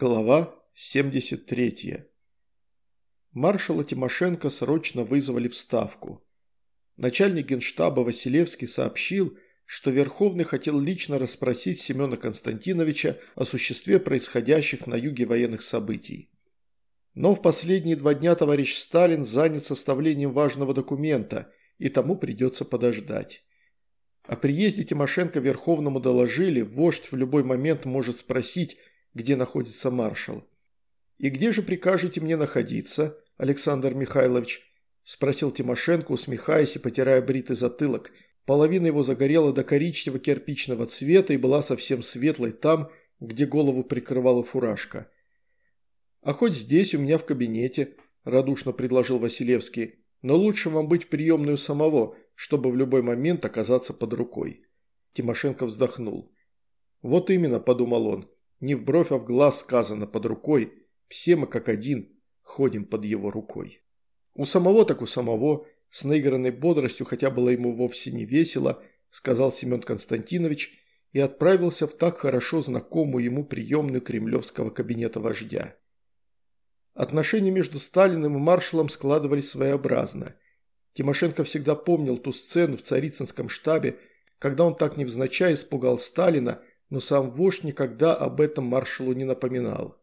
Глава 73. Маршала Тимошенко срочно вызвали в Ставку. Начальник генштаба Василевский сообщил, что Верховный хотел лично расспросить Семена Константиновича о существе происходящих на юге военных событий. Но в последние два дня товарищ Сталин занят составлением важного документа, и тому придется подождать. О приезде Тимошенко Верховному доложили, вождь в любой момент может спросить, где находится маршал. «И где же прикажете мне находиться, Александр Михайлович?» – спросил Тимошенко, усмехаясь и потирая бритый затылок. Половина его загорела до коричнево-кирпичного цвета и была совсем светлой там, где голову прикрывала фуражка. «А хоть здесь, у меня в кабинете», – радушно предложил Василевский. «Но лучше вам быть в приемную самого, чтобы в любой момент оказаться под рукой». Тимошенко вздохнул. «Вот именно», – подумал он, – не в бровь, а в глаз сказано под рукой. Все мы как один ходим под его рукой. У самого так у самого, с наигранной бодростью, хотя было ему вовсе не весело, сказал Семен Константинович и отправился в так хорошо знакомую ему приемную кремлевского кабинета вождя. Отношения между Сталиным и маршалом складывались своеобразно. Тимошенко всегда помнил ту сцену в Царицынском штабе, когда он так невзначай испугал Сталина, но сам вождь никогда об этом маршалу не напоминал.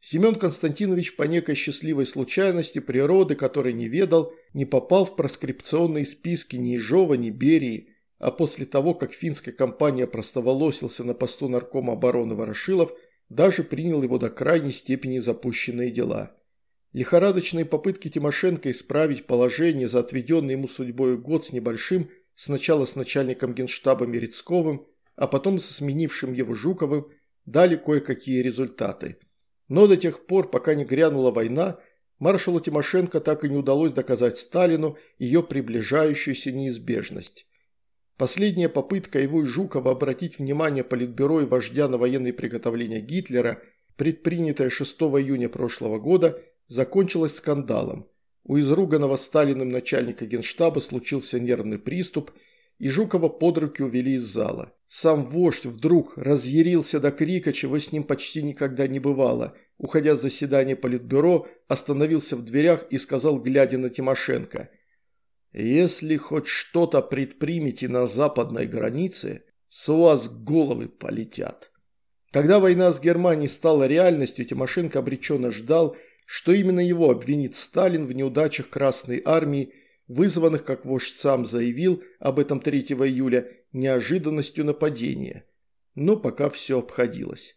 Семен Константинович по некой счастливой случайности природы, которой не ведал, не попал в проскрипционные списки ни Ижова, ни Берии, а после того, как финская компания простоволосился на посту наркома обороны Ворошилов, даже принял его до крайней степени запущенные дела. Лихорадочные попытки Тимошенко исправить положение за отведенный ему судьбой год с небольшим, сначала с начальником генштаба Мерецковым, а потом со сменившим его Жуковым дали кое-какие результаты. Но до тех пор, пока не грянула война, маршалу Тимошенко так и не удалось доказать Сталину ее приближающуюся неизбежность. Последняя попытка его и Жукова обратить внимание Политбюро и вождя на военные приготовления Гитлера, предпринятая 6 июня прошлого года, закончилась скандалом. У изруганного Сталиным начальника генштаба случился нервный приступ – и Жукова под руки увели из зала. Сам вождь вдруг разъярился до крика, чего с ним почти никогда не бывало. Уходя с заседания политбюро, остановился в дверях и сказал, глядя на Тимошенко, «Если хоть что-то предпримете на западной границе, с вас головы полетят». Когда война с Германией стала реальностью, Тимошенко обреченно ждал, что именно его обвинит Сталин в неудачах Красной Армии вызванных, как вождь сам заявил об этом 3 июля, неожиданностью нападения. Но пока все обходилось.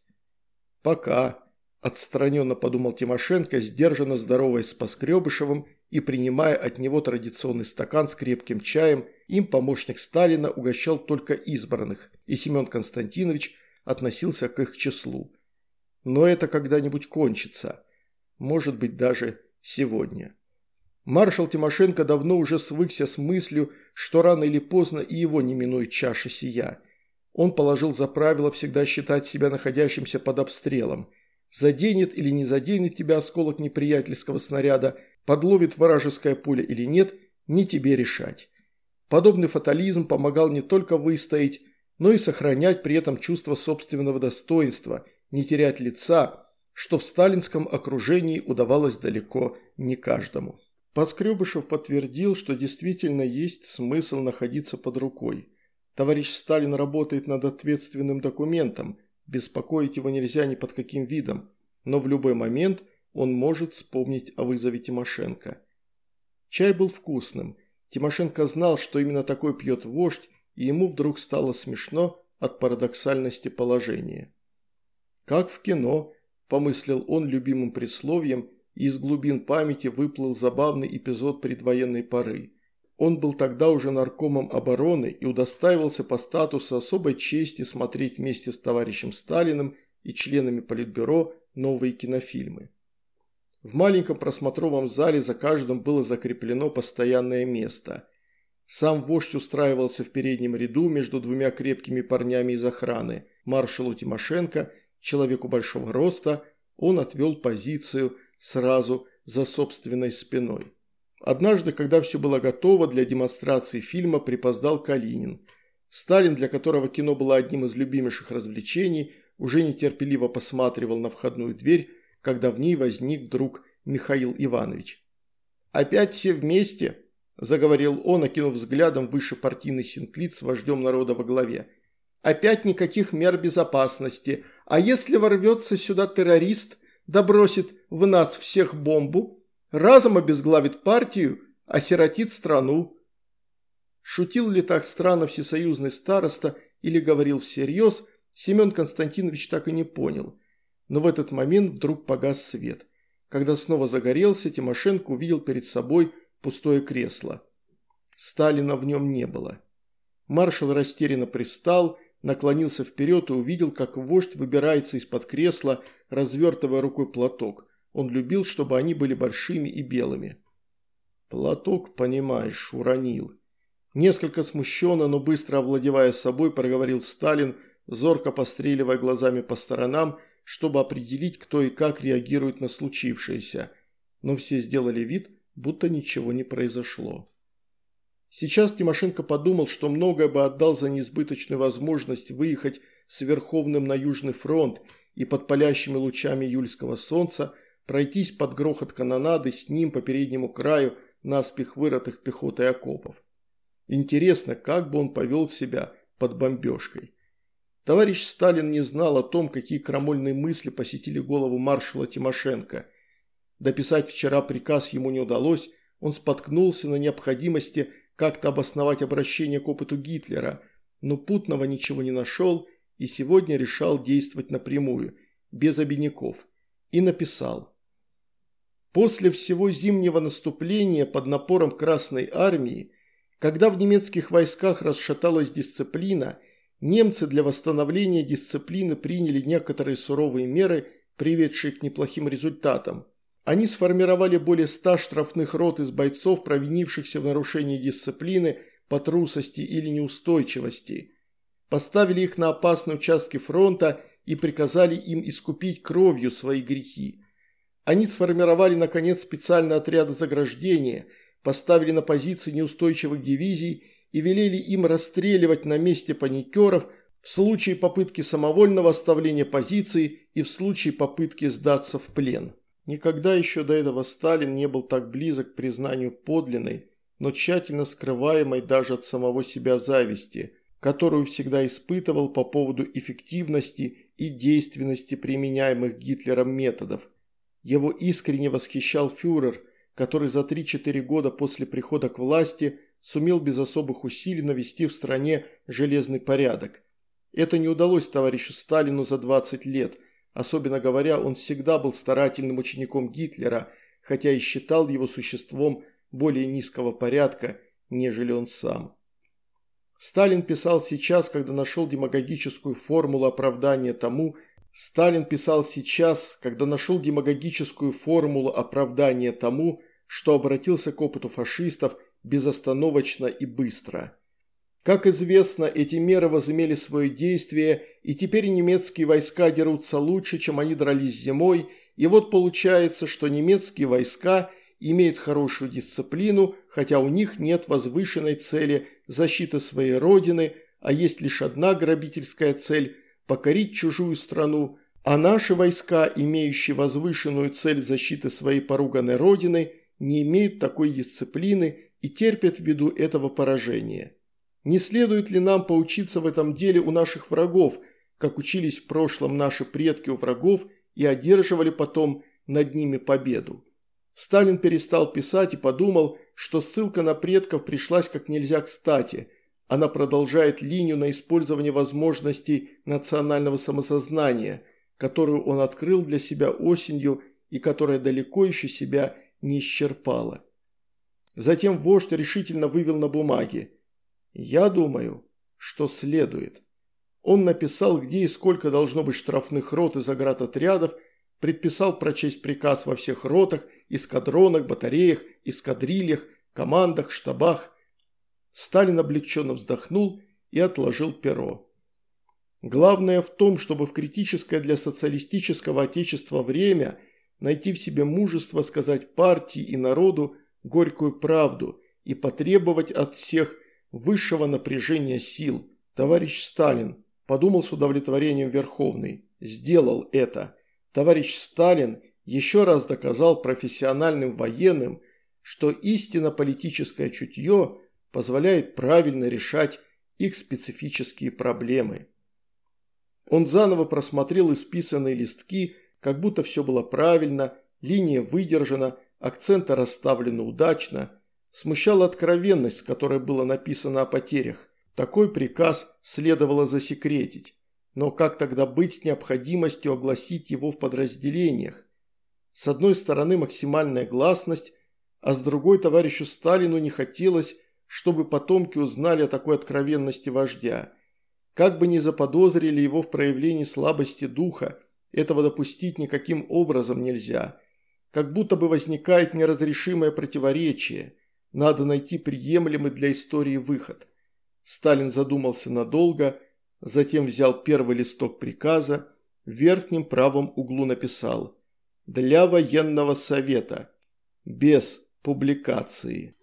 Пока, отстраненно подумал Тимошенко, сдержанно здороваясь с Поскребышевым и принимая от него традиционный стакан с крепким чаем, им помощник Сталина угощал только избранных, и Семен Константинович относился к их числу. Но это когда-нибудь кончится. Может быть, даже сегодня. Маршал Тимошенко давно уже свыкся с мыслью, что рано или поздно и его не минует чаша сия. Он положил за правило всегда считать себя находящимся под обстрелом. Заденет или не заденет тебя осколок неприятельского снаряда, подловит вражеская пуля или нет, не тебе решать. Подобный фатализм помогал не только выстоять, но и сохранять при этом чувство собственного достоинства, не терять лица, что в сталинском окружении удавалось далеко не каждому. Поскребышев подтвердил, что действительно есть смысл находиться под рукой. Товарищ Сталин работает над ответственным документом, беспокоить его нельзя ни под каким видом, но в любой момент он может вспомнить о вызове Тимошенко. Чай был вкусным. Тимошенко знал, что именно такой пьет вождь, и ему вдруг стало смешно от парадоксальности положения. «Как в кино», – помыслил он любимым присловием – из глубин памяти выплыл забавный эпизод предвоенной поры. Он был тогда уже наркомом обороны и удостаивался по статусу особой чести смотреть вместе с товарищем Сталиным и членами Политбюро новые кинофильмы. В маленьком просмотровом зале за каждым было закреплено постоянное место. Сам вождь устраивался в переднем ряду между двумя крепкими парнями из охраны. Маршалу Тимошенко, человеку большого роста, он отвел позицию – сразу за собственной спиной. Однажды, когда все было готово для демонстрации фильма, припоздал Калинин. Сталин, для которого кино было одним из любимейших развлечений, уже нетерпеливо посматривал на входную дверь, когда в ней возник вдруг Михаил Иванович. «Опять все вместе?» – заговорил он, окинув взглядом выше партийный синклит с вождем народа во главе. «Опять никаких мер безопасности. А если ворвется сюда террорист, да бросит в нас всех бомбу, разом обезглавит партию, осиротит страну?» Шутил ли так странно всесоюзный староста или говорил всерьез, Семен Константинович так и не понял. Но в этот момент вдруг погас свет. Когда снова загорелся, Тимошенко увидел перед собой пустое кресло. Сталина в нем не было. Маршал растерянно пристал, наклонился вперед и увидел, как вождь выбирается из-под кресла, развертывая рукой платок. Он любил, чтобы они были большими и белыми. «Платок, понимаешь, уронил». Несколько смущенно, но быстро овладевая собой, проговорил Сталин, зорко постреливая глазами по сторонам – чтобы определить, кто и как реагирует на случившееся, но все сделали вид, будто ничего не произошло. Сейчас Тимошенко подумал, что многое бы отдал за неизбыточную возможность выехать с Верховным на Южный фронт и под палящими лучами июльского солнца пройтись под грохот канонады с ним по переднему краю наспех вырытых пехотой окопов. Интересно, как бы он повел себя под бомбежкой. Товарищ Сталин не знал о том, какие крамольные мысли посетили голову маршала Тимошенко. Дописать вчера приказ ему не удалось, он споткнулся на необходимости как-то обосновать обращение к опыту Гитлера, но путного ничего не нашел и сегодня решал действовать напрямую, без обиняков, и написал. После всего зимнего наступления под напором Красной Армии, когда в немецких войсках расшаталась дисциплина – Немцы для восстановления дисциплины приняли некоторые суровые меры, приведшие к неплохим результатам. Они сформировали более ста штрафных рот из бойцов, провинившихся в нарушении дисциплины по трусости или неустойчивости. Поставили их на опасные участки фронта и приказали им искупить кровью свои грехи. Они сформировали, наконец, специальные отряды заграждения, поставили на позиции неустойчивых дивизий и велели им расстреливать на месте паникеров в случае попытки самовольного оставления позиции и в случае попытки сдаться в плен. Никогда еще до этого Сталин не был так близок к признанию подлинной, но тщательно скрываемой даже от самого себя зависти, которую всегда испытывал по поводу эффективности и действенности применяемых Гитлером методов. Его искренне восхищал фюрер, который за 3-4 года после прихода к власти – сумел без особых усилий навести в стране железный порядок. Это не удалось товарищу Сталину за 20 лет. Особенно говоря, он всегда был старательным учеником Гитлера, хотя и считал его существом более низкого порядка, нежели он сам. Сталин писал сейчас, когда нашел демагогическую формулу оправдания тому, Сталин писал сейчас, когда нашел демагогическую формулу оправдания тому, что обратился к опыту фашистов безостановочно и быстро. Как известно, эти меры возымели свое действие, и теперь немецкие войска дерутся лучше, чем они дрались зимой, и вот получается, что немецкие войска имеют хорошую дисциплину, хотя у них нет возвышенной цели защиты своей родины, а есть лишь одна грабительская цель – покорить чужую страну, а наши войска, имеющие возвышенную цель защиты своей поруганной родины, не имеют такой дисциплины и терпят ввиду этого поражения. Не следует ли нам поучиться в этом деле у наших врагов, как учились в прошлом наши предки у врагов и одерживали потом над ними победу? Сталин перестал писать и подумал, что ссылка на предков пришлась как нельзя кстати. Она продолжает линию на использование возможностей национального самосознания, которую он открыл для себя осенью и которая далеко еще себя не исчерпала. Затем вождь решительно вывел на бумаге. «Я думаю, что следует». Он написал, где и сколько должно быть штрафных рот и заградотрядов, предписал прочесть приказ во всех ротах, эскадронах, батареях, эскадрильях, командах, штабах. Сталин облегченно вздохнул и отложил перо. Главное в том, чтобы в критическое для социалистического отечества время найти в себе мужество сказать партии и народу горькую правду и потребовать от всех высшего напряжения сил. Товарищ Сталин, подумал с удовлетворением Верховный, сделал это. Товарищ Сталин еще раз доказал профессиональным военным, что истинно политическое чутье позволяет правильно решать их специфические проблемы. Он заново просмотрел исписанные листки, как будто все было правильно, линия выдержана, акценты расставлены удачно. Смущала откровенность, с которой было написано о потерях. Такой приказ следовало засекретить. Но как тогда быть с необходимостью огласить его в подразделениях? С одной стороны максимальная гласность, а с другой товарищу Сталину не хотелось, чтобы потомки узнали о такой откровенности вождя. Как бы ни заподозрили его в проявлении слабости духа, этого допустить никаким образом нельзя. Как будто бы возникает неразрешимое противоречие. Надо найти приемлемый для истории выход. Сталин задумался надолго, затем взял первый листок приказа, в верхнем правом углу написал «Для военного совета, без публикации».